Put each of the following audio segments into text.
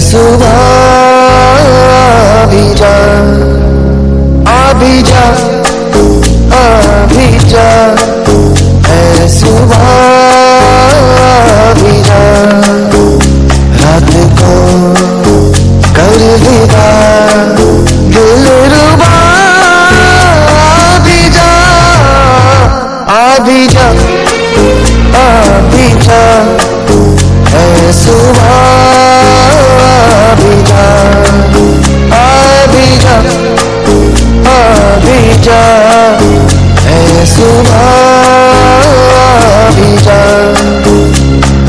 सुबह भी जा। जा जा। है सुबह जा। रात को कर दिल रुबा। भी जा अभी जा जा है जा। अभी जा अभी जा है सुबह भी जा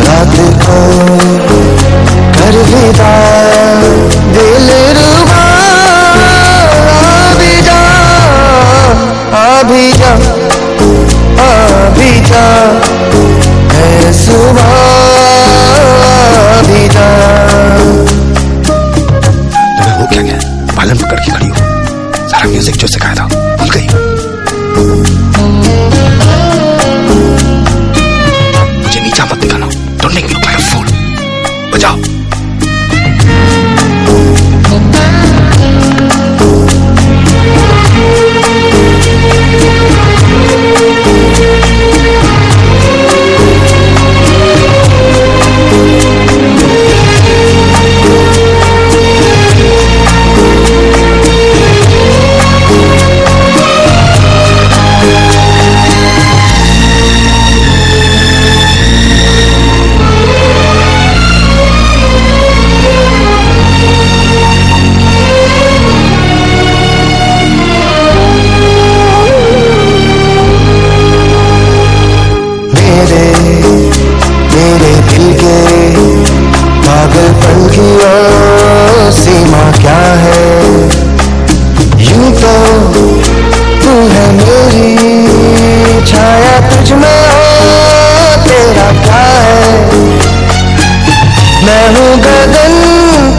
रात को कर विदा दिल रुबा अभी जा अभी जा 这就是开头，一个一个。तुझ में ओ तेरा क्या है। मैं हूँ गगन,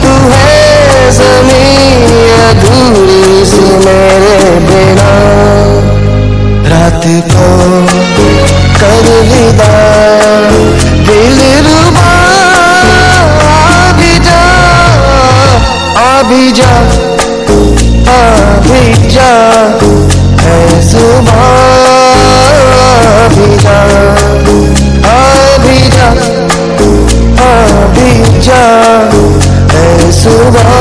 तू है ज़मीन अधूरी सी मेरे बिना। रात को कर विदा, दिल रुबा भी जा अभी जा अभी जा, है सुबह। है सुबह